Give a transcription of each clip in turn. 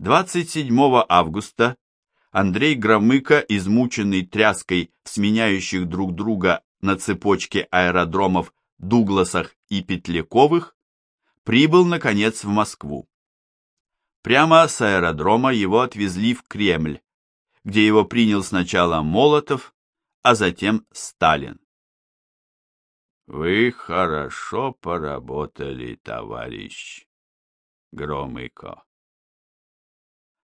27 августа Андрей Громыко, измученный тряской сменяющих друг друга на цепочке аэродромов Дугласах и Петляковых, прибыл, наконец, в Москву. Прямо с аэродрома его отвезли в Кремль, где его принял сначала Молотов, а затем Сталин. Вы хорошо поработали, товарищ Громыко.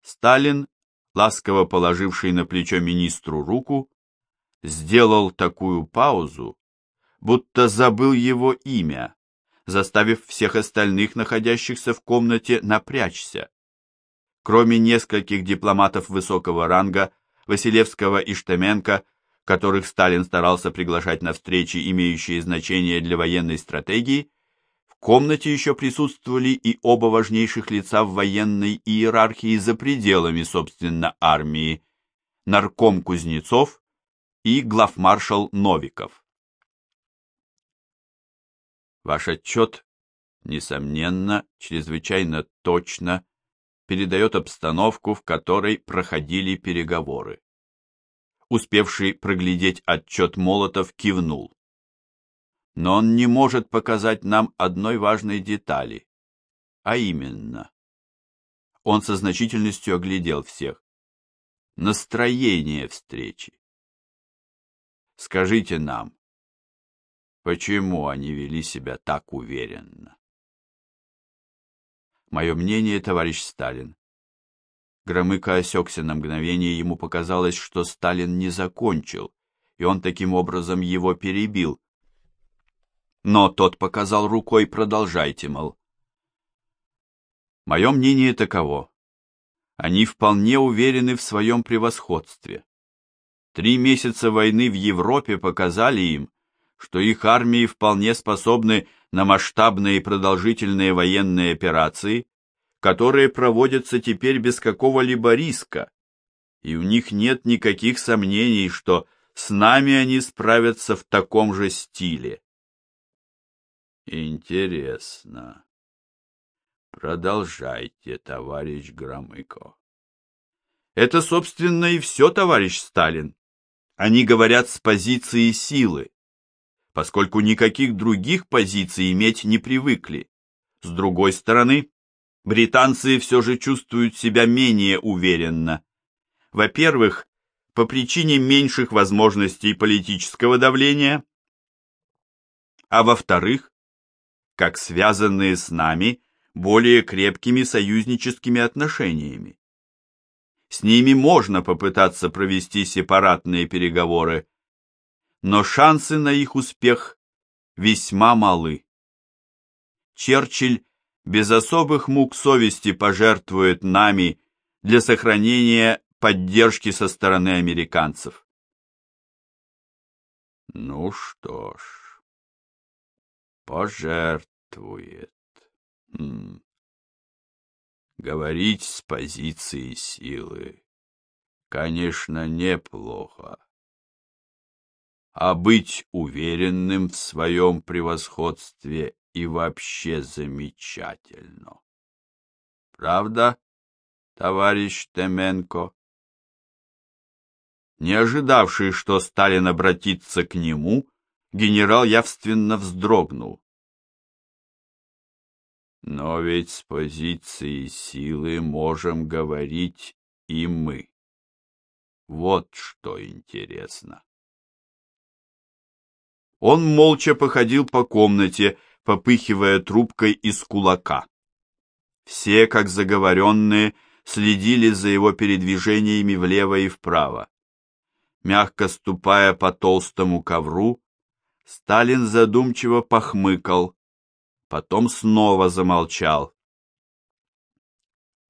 Сталин, ласково положивший на плечо министру руку, сделал такую паузу, будто забыл его имя, заставив всех остальных, находящихся в комнате, напрячься. Кроме нескольких дипломатов высокого ранга, Василевского и Штеменко, которых Сталин старался приглашать на встречи, имеющие значение для военной стратегии, комнате еще присутствовали и оба важнейших лица в военной иерархии за пределами, собственно, армии, нарком Кузнецов и главмаршал Новиков. Ваш отчет, несомненно, чрезвычайно точно передает обстановку, в которой проходили переговоры. Успевший проглядеть отчет Молотов кивнул. Но он не может показать нам одной важной детали, а именно. Он со значительностью оглядел всех. Настроение встречи. Скажите нам, почему они вели себя так уверенно? Мое мнение, товарищ Сталин. Громыко осекся на мгновение, ему показалось, что Сталин не закончил, и он таким образом его перебил. Но тот показал рукой, продолжайте, мол. Мое мнение таково. Они вполне уверены в своем превосходстве. Три месяца войны в Европе показали им, что их армии вполне способны на масштабные и продолжительные военные операции, которые проводятся теперь без какого-либо риска, и у них нет никаких сомнений, что с нами они справятся в таком же стиле. Интересно. Продолжайте, товарищ Громыко. Это, собственно, и все, товарищ Сталин. Они говорят с позиции силы поскольку никаких других позиций иметь не привыкли. С другой стороны, британцы все же чувствуют себя менее уверенно. Во-первых, по причине меньших возможностей политического давления, а во-вторых, как связанные с нами более крепкими союзническими отношениями. С ними можно попытаться провести сепаратные переговоры, но шансы на их успех весьма малы. Черчилль без особых мук совести пожертвует нами для сохранения поддержки со стороны американцев. Ну что ж, пожертвует. Хм. Говорить с позиции силы, конечно, неплохо а быть уверенным в своем превосходстве и вообще замечательно. Правда, товарищ Теменко? Не ожидавший, что Сталин обратится к нему, генерал явственно вздрогнул. Но ведь с позиции силы можем говорить и мы. Вот что интересно. Он молча походил по комнате, попыхивая трубкой из кулака. Все, как заговоренные, следили за его передвижениями влево и вправо. Мягко ступая по толстому ковру, Сталин задумчиво похмыкал, потом снова замолчал.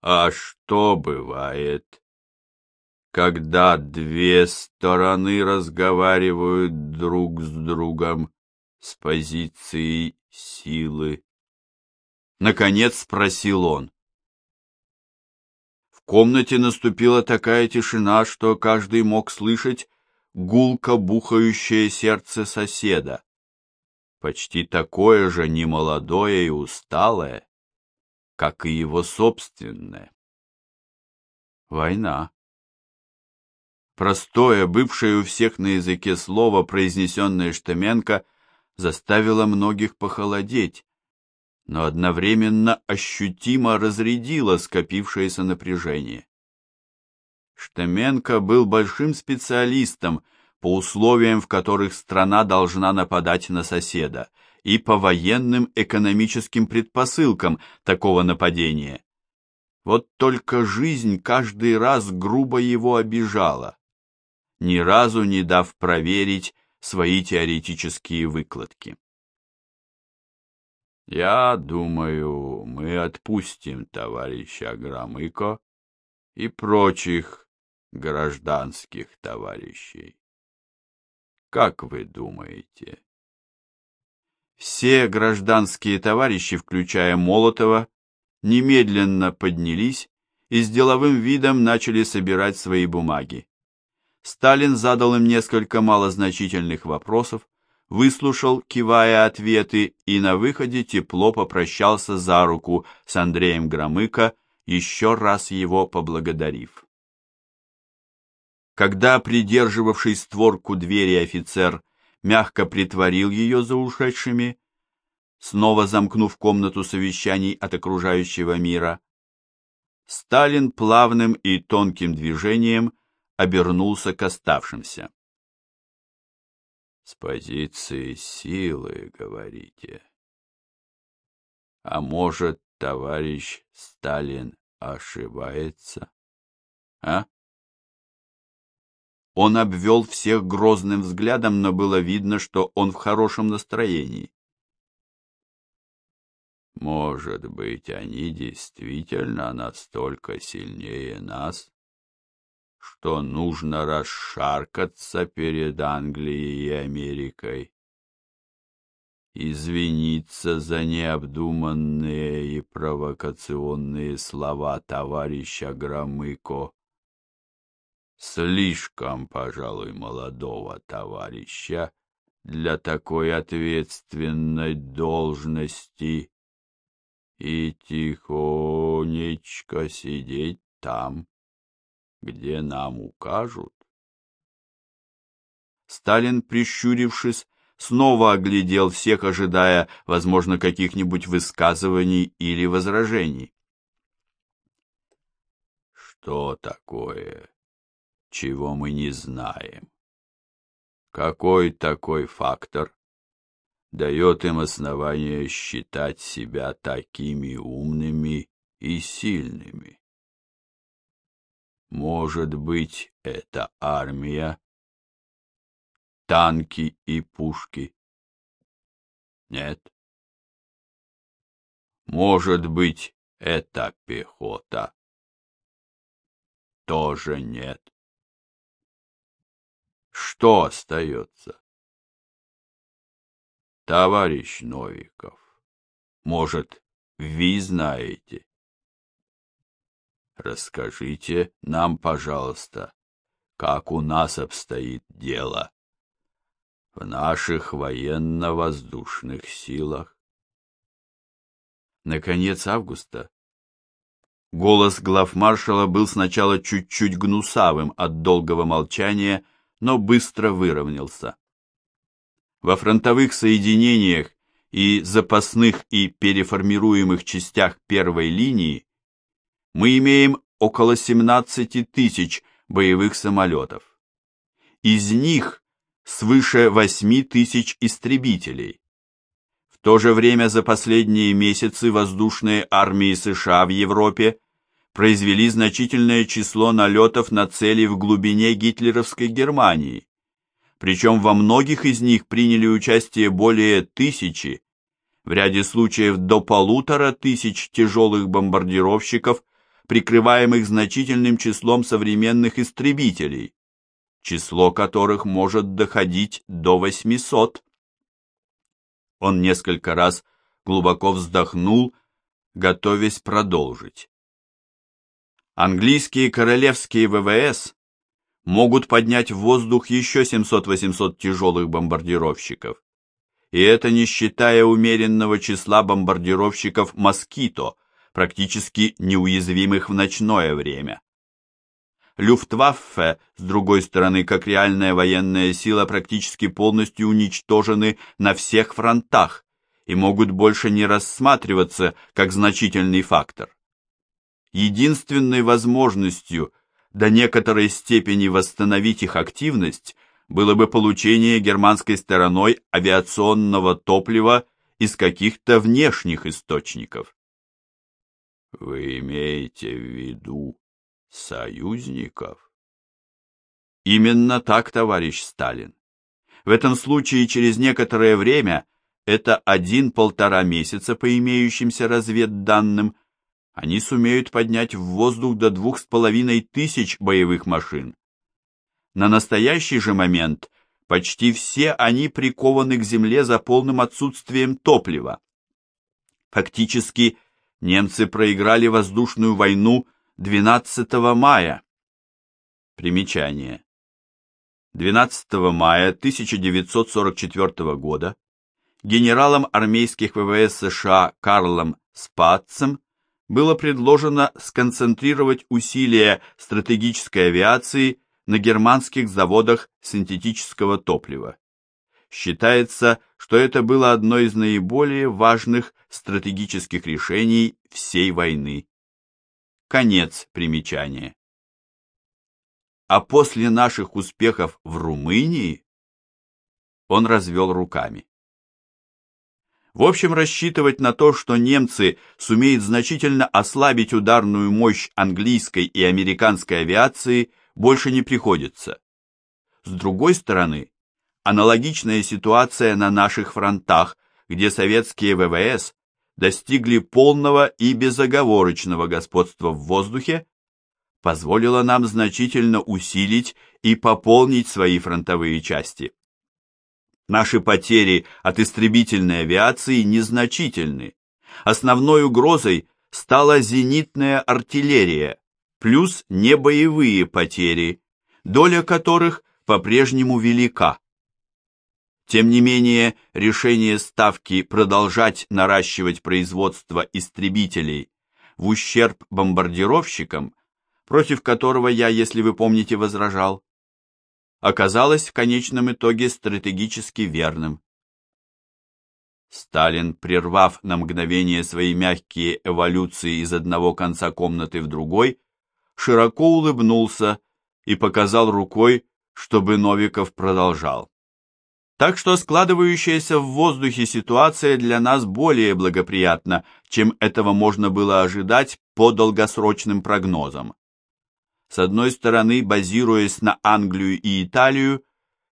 А что бывает, когда две стороны разговаривают друг с другом с позиции силы. Наконец спросил он. В комнате наступила такая тишина, что каждый мог слышать гулко бухающее сердце соседа, почти такое же немолодое и усталое, как и его собственное. Война. Простое, бывшее у всех на языке слово, произнесенное Штеменко, заставило многих похолодеть, но одновременно ощутимо разрядило скопившееся напряжение. Штеменко был большим специалистом по условиям, в которых страна должна нападать на соседа, и по военным экономическим предпосылкам такого нападения. Вот только жизнь каждый раз грубо его обижала, ни разу не дав проверить свои теоретические выкладки. Я думаю, мы отпустим товарища Громыко и прочих гражданских товарищей. Как вы думаете? Все гражданские товарищи, включая Молотова, немедленно поднялись и с деловым видом начали собирать свои бумаги. Сталин задал им несколько малозначительных вопросов, выслушал, кивая ответы, и на выходе тепло попрощался за руку с Андреем Громыко, еще раз его поблагодарив. Когда придерживавший створку двери офицер мягко притворил ее за ушедшими, снова замкнув комнату совещаний от окружающего мира, Сталин плавным и тонким движением обернулся к оставшимся. С позиции силы, говорите. А может, товарищ Сталин ошибается? А? Он обвел всех грозным взглядом, но было видно, что он в хорошем настроении. Может быть, они действительно настолько сильнее нас, что нужно расшаркаться перед Англией и Америкой, извиниться за необдуманные и провокационные слова товарища Громыко, слишком, пожалуй, молодого товарища для такой ответственной должности и тихонечко сидеть там, где нам укажут. Сталин, прищурившись, снова оглядел всех, ожидая, возможно, каких-нибудь высказываний или возражений. Что такое, чего мы не знаем? Какой такой фактор дает им основание считать себя такими умными и сильными? Может быть, это армия, танки и пушки? Нет. Может быть, это пехота? Тоже нет. Что остается? Товарищ Новиков, может, вы знаете? Расскажите нам, пожалуйста, как у нас обстоит дело в наших военно-воздушных силах. Наконец августа голос главмаршала был сначала чуть-чуть гнусавым от долгого молчания, но быстро выровнялся. Во фронтовых соединениях и запасных и переформируемых частях первой линии мы имеем около 17 тысяч боевых самолетов. Из них свыше 8 тысяч истребителей. В то же время за последние месяцы воздушные армии США в Европе произвели значительное число налетов на цели в глубине гитлеровской Германии. Причем во многих из них приняли участие более тысячи, в ряде случаев до полутора тысяч тяжелых бомбардировщиков прикрываемых значительным числом современных истребителей, число которых может доходить до 800. Он несколько раз глубоко вздохнул, готовясь продолжить. Английские королевские ВВС могут поднять в воздух еще 700-800 тяжелых бомбардировщиков. И это не считая умеренного числа бомбардировщиков «Москито», практически неуязвимых в ночное время. Люфтваффе, с другой стороны, как реальная военная сила, практически полностью уничтожены на всех фронтах и могут больше не рассматриваться как значительный фактор. Единственной возможностью до некоторой степени восстановить их активность было бы получение германской стороной авиационного топлива из каких-то внешних источников. Вы имеете в виду союзников? Именно так, товарищ Сталин. В этом случае через некоторое время, это один-полтора месяца по имеющимся разведданным, они сумеют поднять в воздух до двух с половиной тысяч боевых машин. На настоящий же момент почти все они прикованы к земле за полным отсутствием топлива. Фактически, немцы проиграли воздушную войну 12 мая. Примечание. 12 мая 1944 года генералом армейских ВВС США Карлом Спатцем было предложено сконцентрировать усилия стратегической авиации на германских заводах синтетического топлива. Считается, что это было одно из наиболее важных стратегических решений всей войны. Конец примечания. А после наших успехов в Румынии он развел руками. В общем, рассчитывать на то, что немцы сумеют значительно ослабить ударную мощь английской и американской авиации, больше не приходится. С другой стороны, аналогичная ситуация на наших фронтах, где советские ВВС достигли полного и безоговорочного господства в воздухе, позволила нам значительно усилить и пополнить свои фронтовые части. Наши потери от истребительной авиации незначительны. Основной угрозой стала зенитная артиллерия, плюс небоевые потери, доля которых по-прежнему велика. Тем не менее, решение Ставки продолжать наращивать производство истребителей в ущерб бомбардировщикам, против которого я, если вы помните, возражал, оказалось в конечном итоге стратегически верным. Сталин, прервав на мгновение свои мягкие эволюции из одного конца комнаты в другой, широко улыбнулся и показал рукой, чтобы Новиков продолжал. Так что складывающаяся в воздухе ситуация для нас более благоприятна, чем этого можно было ожидать по долгосрочным прогнозам. С одной стороны, базируясь на Англию и Италию,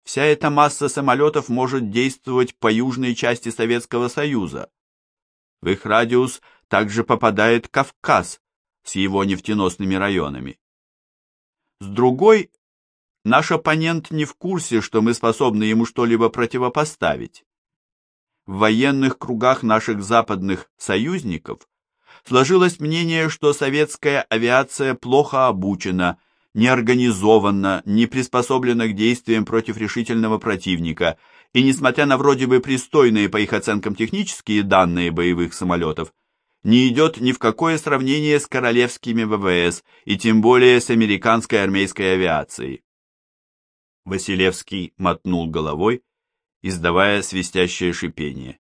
вся эта масса самолетов может действовать по южной части Советского Союза. В их радиус также попадает Кавказ с его нефтеносными районами. С другой, наш оппонент не в курсе, что мы способны ему что-либо противопоставить. В военных кругах наших западных союзников сложилось мнение, что советская авиация плохо обучена, не организована, не приспособлена к действиям против решительного противника, и несмотря на вроде бы пристойные по их оценкам технические данные боевых самолетов, не идет ни в какое сравнение с королевскими ВВС и тем более с американской армейской авиацией. Василевский мотнул головой, издавая свистящее шипение.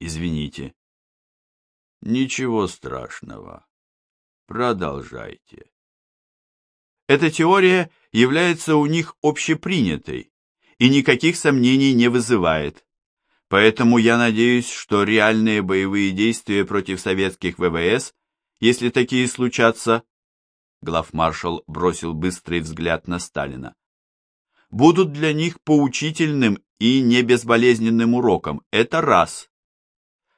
«Извините, Ничего страшного. Продолжайте. Эта теория является у них общепринятой и никаких сомнений не вызывает. Поэтому я надеюсь, что реальные боевые действия против советских ВВС, если такие случатся, главмаршал бросил быстрый взгляд на Сталина, будут для них поучительным и не безболезненным уроком. Это раз.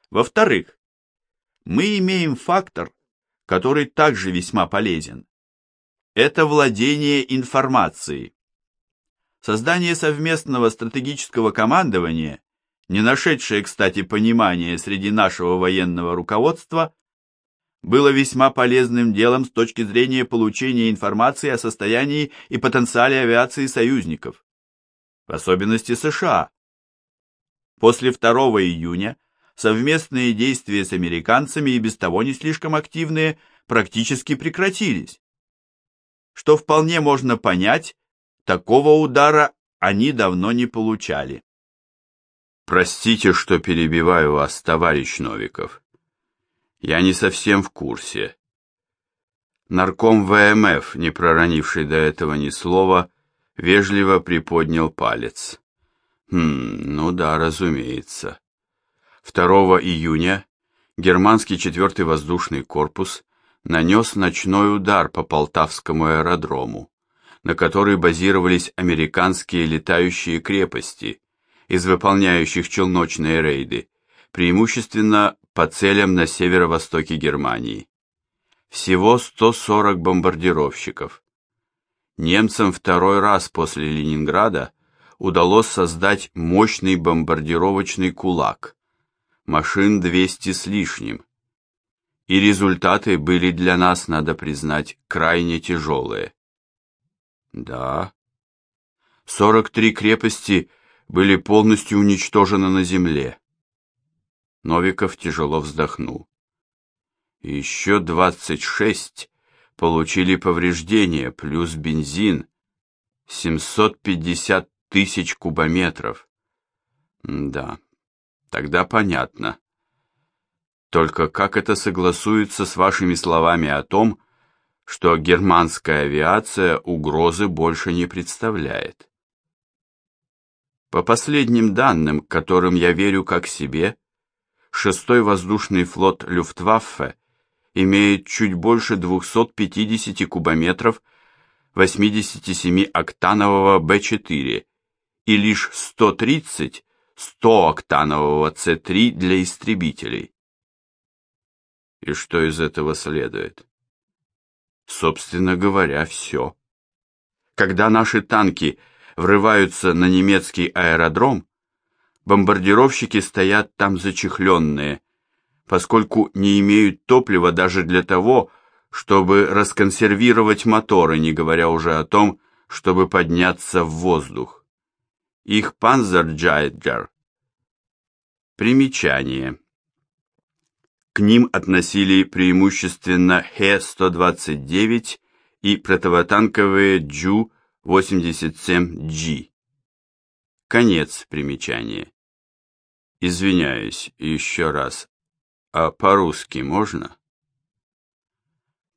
Во-вторых, мы имеем фактор, который также весьма полезен. Это владение информацией. Создание совместного стратегического командования, не нашедшее, кстати, понимания среди нашего военного руководства, было весьма полезным делом с точки зрения получения информации о состоянии и потенциале авиации союзников, в особенности США. После 2 июня совместные действия с американцами и без того не слишком активные практически прекратились. что вполне можно понять, такого удара они давно не получали. Простите, что перебиваю вас, товарищ Новиков. Я не совсем в курсе. Нарком ВМФ, не проронивший до этого ни слова, вежливо приподнял палец. Хм, ну да, разумеется. 2 июня германский 4-й воздушный корпус нанес ночной удар по Полтавскому аэродрому, на который базировались американские летающие крепости из выполняющих челночные рейды, преимущественно по целям на северо-востоке Германии. Всего 140 бомбардировщиков. Немцам второй раз после Ленинграда удалось создать мощный бомбардировочный кулак. Машин 200 с лишним. И результаты были для нас, надо признать, крайне тяжелые. Да. 43 крепости были полностью уничтожены на земле. Новиков тяжело вздохнул. Еще 26 получили повреждения, плюс бензин. 750 тысяч кубометров. Да, тогда понятно. Только как это согласуется с вашими словами о том, что германская авиация угрозы больше не представляет? По последним данным, которым я верю как себе, шестой воздушный флот Люфтваффе имеет чуть больше 250 кубометров 87-октанового Б4 и лишь 130 100-октанового С3 для истребителей. И что из этого следует? Собственно говоря, все. Когда наши танки врываются на немецкий аэродром, бомбардировщики стоят там зачехленные, поскольку не имеют топлива даже для того, чтобы расконсервировать моторы, не говоря уже о том, чтобы подняться в воздух. Их Panzerjäger. Примечание. К ним относили преимущественно Х-129 и противотанковые Джу-87G. Конец примечания. Извиняюсь еще раз. А по-русски можно?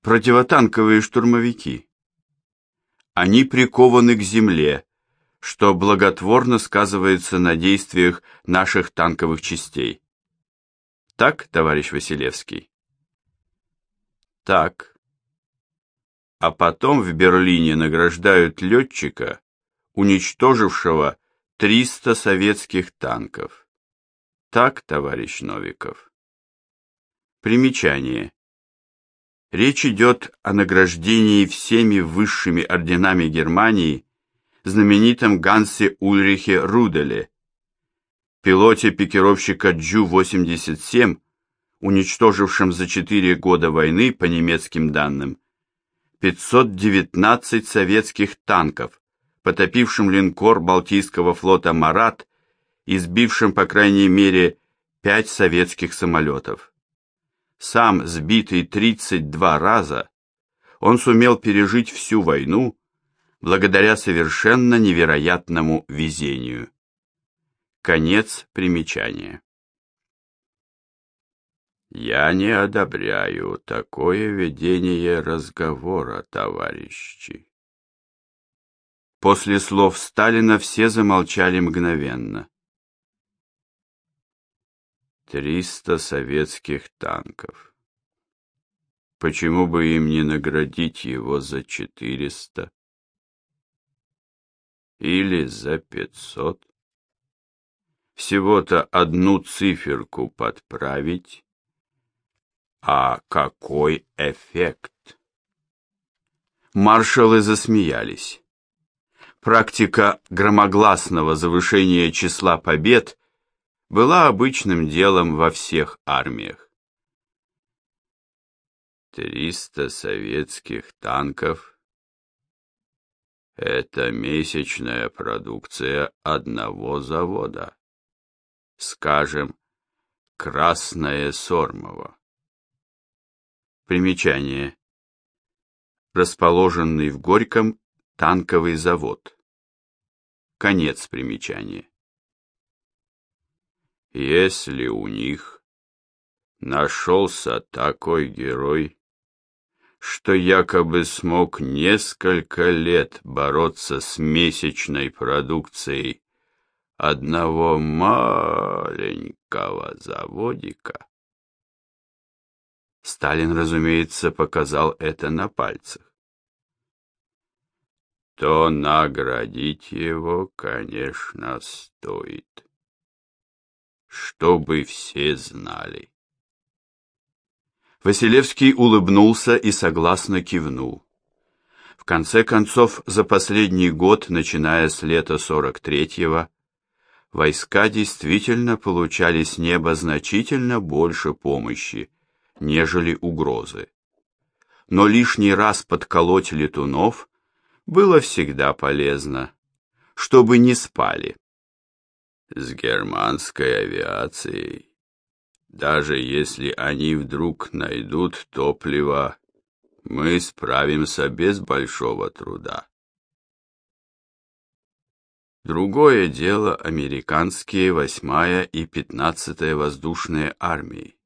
Противотанковые штурмовики. Они прикованы к земле, что благотворно сказывается на действиях наших танковых частей. Так, товарищ Василевский? Так. А потом в Берлине награждают летчика, уничтожившего 300 советских танков. Так, товарищ Новиков. Примечание. Речь идет о награждении всеми высшими орденами Германии знаменитом Гансе Ульрихе Руделе, пилоте пикировщика Джу-87, уничтожившем за четыре года войны, по немецким данным, 519 советских танков, потопившим линкор Балтийского флота «Марат» и сбившим, по крайней мере, пять советских самолетов. Сам сбитый 32 раза, он сумел пережить всю войну благодаря совершенно невероятному везению. Конец примечания. Я не одобряю такое ведение разговора, товарищи. После слов Сталина все замолчали мгновенно. Триста советских танков. Почему бы им не наградить его за четыреста? Или за пятьсот. Всего-то одну циферку подправить, а какой эффект? Маршалы засмеялись. Практика громогласного завышения числа побед была обычным делом во всех армиях. Триста советских танков это месячная продукция одного завода. Скажем, Красное Сормово. Примечание. расположенный в Горьком танковый завод. Конец примечания. Если у них нашелся такой герой, что якобы смог несколько лет бороться с месячной продукцией одного маленького заводика. Сталин, разумеется, показал это на пальцах. То наградить его, конечно, стоит. Чтобы все знали. Василевский улыбнулся и согласно кивнул. В конце концов, за последний год, начиная с лета 43-го, войска действительно получали с неба значительно больше помощи, нежели угрозы. Но лишний раз подколоть летунов было всегда полезно, чтобы не спали. С германской авиацией, даже если они вдруг найдут топливо, мы справимся без большого труда. Другое дело американские 8 и 15 воздушные армии.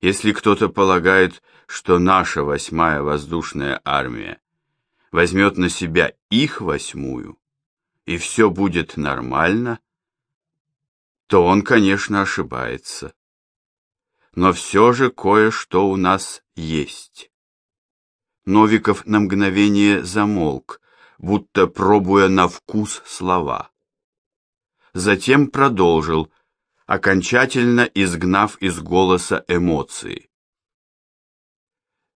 Если кто-то полагает, что наша 8 воздушная армия возьмет на себя их восьмую, и все будет нормально, то он, конечно, ошибается. Но все же кое-что у нас есть. Новиков на мгновение замолк, будто пробуя на вкус слова. Затем продолжил, окончательно изгнав из голоса эмоции.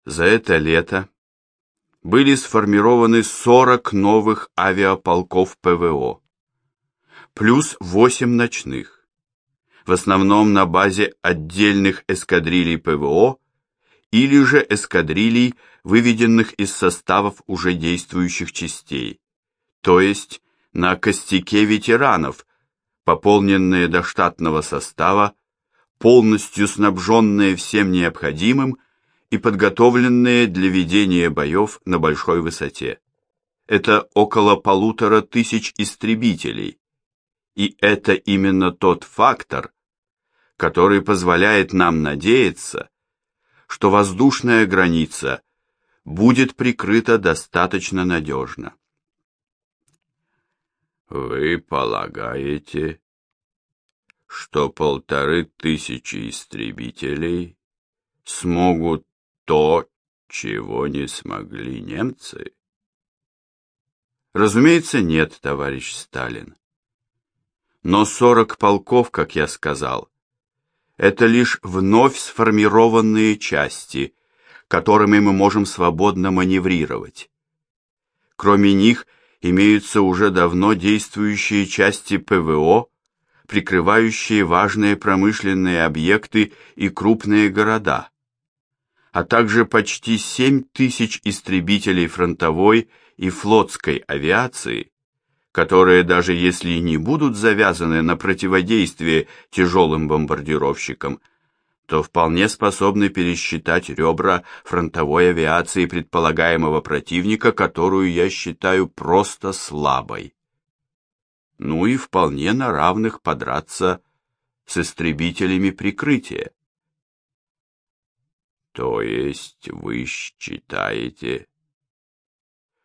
За это лето были сформированы 40 новых авиаполков ПВО, плюс 8 ночных, в основном на базе отдельных эскадрилей ПВО или же эскадрилей выведенных из составов уже действующих частей, то есть на костяке ветеранов, пополненные до штатного состава, полностью снабженные всем необходимым и подготовленные для ведения боев на большой высоте. Это около полутора тысяч истребителей, и это именно тот фактор, который позволяет нам надеяться, что воздушная граница будет прикрыта достаточно надежно. Вы полагаете, что полторы тысячи истребителей смогут то, чего не смогли немцы? Разумеется, нет, товарищ Сталин. Но сорок полков, как я сказал, это лишь вновь сформированные части, которыми мы можем свободно маневрировать. Кроме них имеются уже давно действующие части ПВО, прикрывающие важные промышленные объекты и крупные города, а также почти 7 тысяч истребителей фронтовой и флотской авиации, которые даже если не будут завязаны на противодействие тяжелым бомбардировщикам, то вполне способны пересчитать ребра фронтовой авиации предполагаемого противника, которую я считаю просто слабой. Ну и вполне на равных подраться с истребителями прикрытия. То есть вы считаете,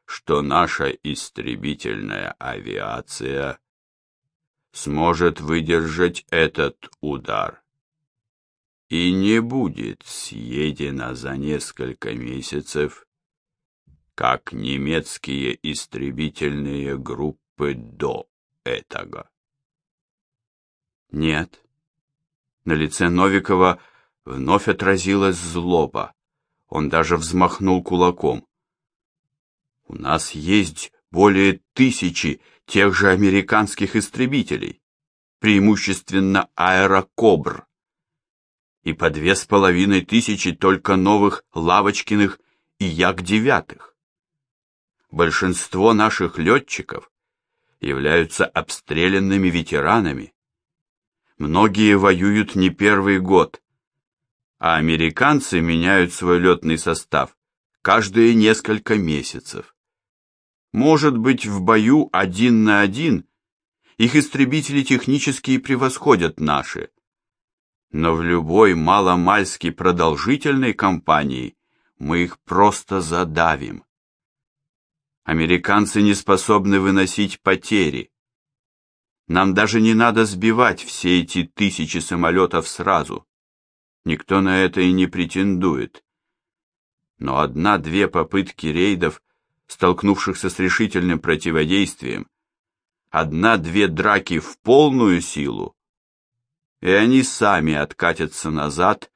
что наша истребительная авиация сможет выдержать этот удар? и не будет съедена за несколько месяцев, как немецкие истребительные группы до этого. Нет. На лице Новикова вновь отразилась злоба. Он даже взмахнул кулаком. У нас есть более тысячи тех же американских истребителей, преимущественно аэрокобр и по две с половиной тысячи только новых Лавочкиных и Як-девятых. Большинство наших летчиков являются обстрелянными ветеранами. Многие воюют не первый год, а американцы меняют свой летный состав каждые несколько месяцев. Может быть, в бою один на один их истребители технически превосходят наши. Но в любой маломальски продолжительной кампании мы их просто задавим. Американцы не способны выносить потери. Нам даже не надо сбивать все эти тысячи самолетов сразу. Никто на это и не претендует. Но одна-две попытки рейдов, столкнувшихся с решительным противодействием, одна-две драки в полную силу, и они сами откатятся назад,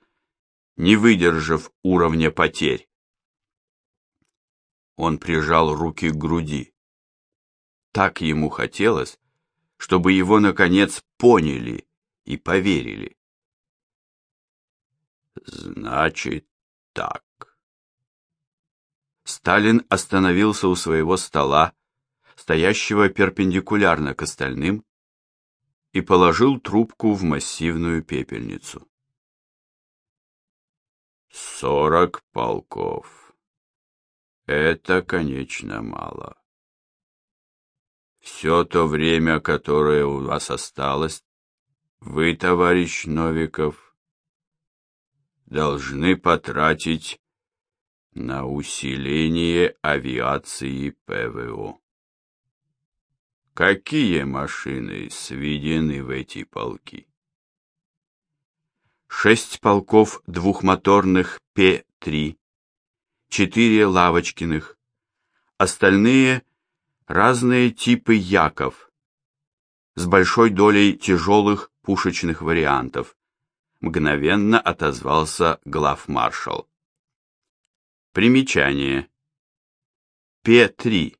не выдержав уровня потерь. Он прижал руки к груди. Так ему хотелось, чтобы его, наконец, поняли и поверили. Значит, так. Сталин остановился у своего стола, стоящего перпендикулярно к остальным, и положил трубку в массивную пепельницу. Сорок полков. Это, конечно, мало. Все то время, которое у вас осталось, вы, товарищ Новиков, должны потратить на усиление авиации ПВО. Какие машины сведены в эти полки? Шесть полков двухмоторных Пе-3, четыре Лавочкиных, остальные разные типы Яков с большой долей тяжелых пушечных вариантов, мгновенно отозвался главмаршал. Примечание. Пе-3.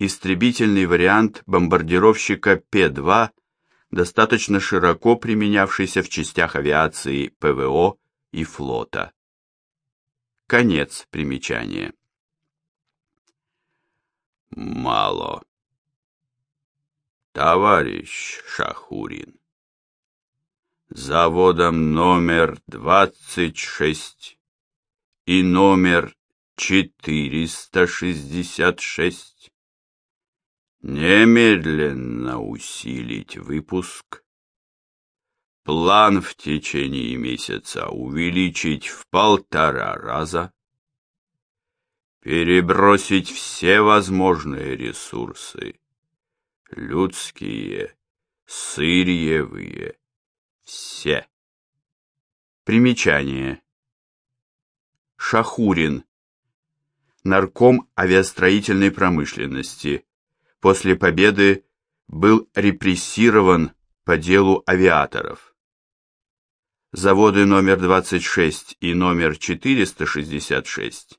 Истребительный вариант бомбардировщика Пе-2, достаточно широко применявшийся в частях авиации ПВО и флота. Конец примечания. Мало. Товарищ Шахурин. Заводом номер 26 и номер 466 немедленно усилить выпуск. План в течение месяца увеличить в полтора раза, перебросить все возможные ресурсы, людские, сырьевые, все. Примечание. Шахурин. Нарком авиастроительной промышленности. После победы был репрессирован по делу авиаторов заводы номер 26 и номер 466,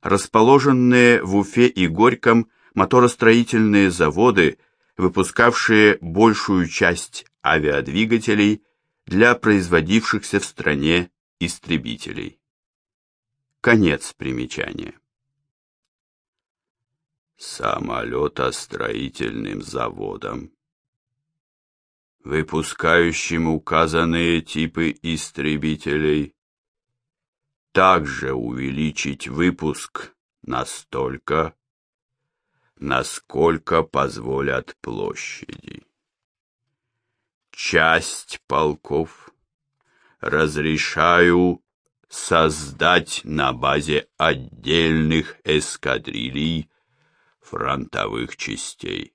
расположенные в Уфе и Горьком моторостроительные заводы, выпускавшие большую часть авиадвигателей для производившихся в стране истребителей. Конец примечания. Самолетостроительным заводом выпускающим указанные типы истребителей, также увеличить выпуск настолько, насколько позволят площади. Часть полков разрешаю создать на базе отдельных эскадрилий фронтовых частей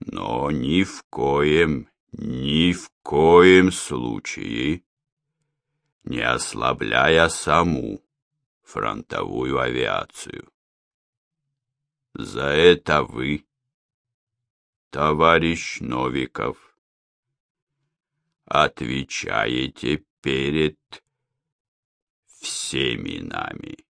но ни в коем, ни в коем случае не ослабляя саму фронтовую авиацию. За это вы, товарищ Новиков, отвечаете перед всеми нами.